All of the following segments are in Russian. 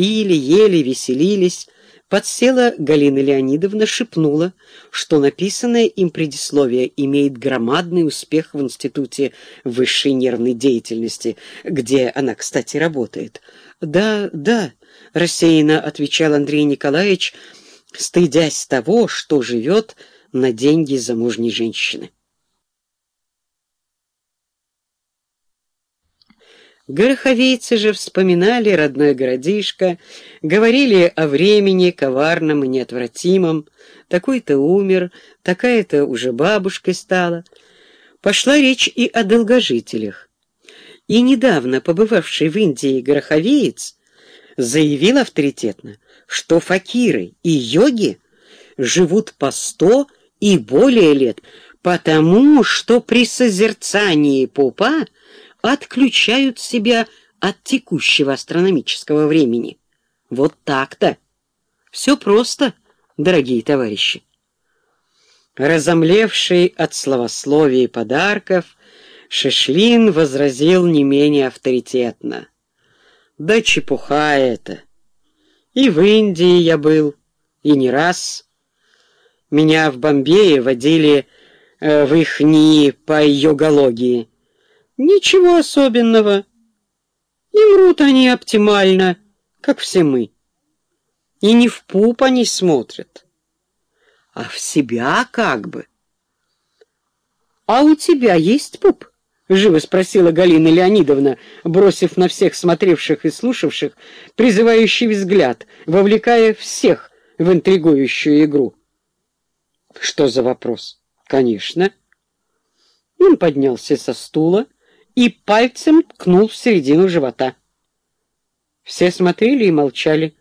Пили, ели, веселились. Подсела Галина Леонидовна, шепнула, что написанное им предисловие имеет громадный успех в Институте высшей нервной деятельности, где она, кстати, работает. «Да, да», — рассеянно отвечал Андрей Николаевич, стыдясь того, что живет на деньги замужней женщины. Гороховейцы же вспоминали родной городишко, говорили о времени коварном и неотвратимом. Такой-то умер, такая-то уже бабушкой стала. Пошла речь и о долгожителях. И недавно побывавший в Индии гороховеец заявил авторитетно, что факиры и йоги живут по сто и более лет, потому что при созерцании пупа отключают себя от текущего астрономического времени. Вот так-то. Все просто, дорогие товарищи. Разомлевший от словословия и подарков, Шишлин возразил не менее авторитетно. Да чепуха это. И в Индии я был, и не раз. Меня в Бомбее водили э, в их НИИ по йогологии. Ничего особенного. И мрут они оптимально, как все мы. И не в пуп они смотрят, а в себя как бы. «А у тебя есть пуп?» — живо спросила Галина Леонидовна, бросив на всех смотревших и слушавших призывающий взгляд, вовлекая всех в интригующую игру. «Что за вопрос?» «Конечно». Он поднялся со стула, и пальцем ткнул в середину живота. Все смотрели и молчали,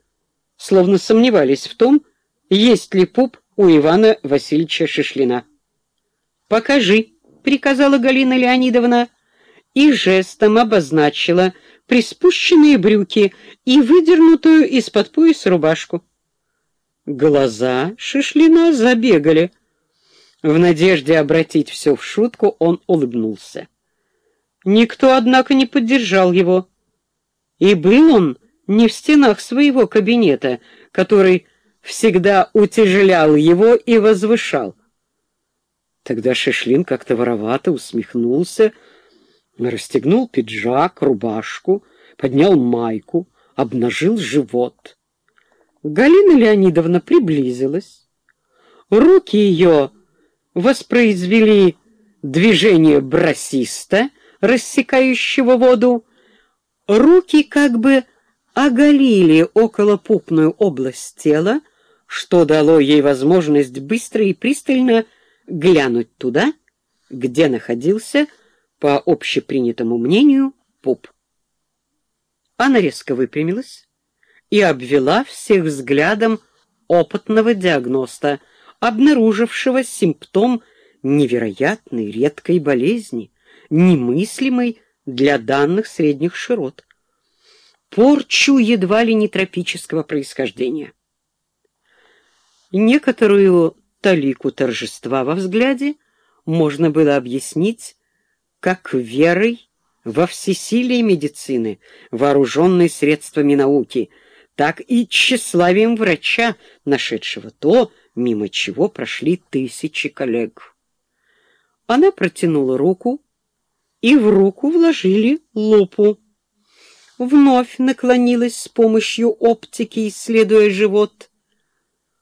словно сомневались в том, есть ли пуп у Ивана Васильевича Шишлина. «Покажи», — приказала Галина Леонидовна, и жестом обозначила приспущенные брюки и выдернутую из-под пояса рубашку. Глаза Шишлина забегали. В надежде обратить все в шутку он улыбнулся. Никто, однако, не поддержал его. И был он не в стенах своего кабинета, который всегда утяжелял его и возвышал. Тогда Шишлин как-то воровато усмехнулся, расстегнул пиджак, рубашку, поднял майку, обнажил живот. Галина Леонидовна приблизилась. Руки ее воспроизвели движение брасиста, рассекающего воду, руки как бы оголили околопупную область тела, что дало ей возможность быстро и пристально глянуть туда, где находился, по общепринятому мнению, пуп. Она резко выпрямилась и обвела всех взглядом опытного диагноста, обнаружившего симптом невероятной редкой болезни — немыслимой для данных средних широт. Порчу едва ли не тропического происхождения. Некоторую талику торжества во взгляде можно было объяснить как верой во всесилие медицины, вооруженной средствами науки, так и тщеславием врача, нашедшего то, мимо чего прошли тысячи коллег. Она протянула руку, и в руку вложили лупу. Вновь наклонилась с помощью оптики, исследуя живот,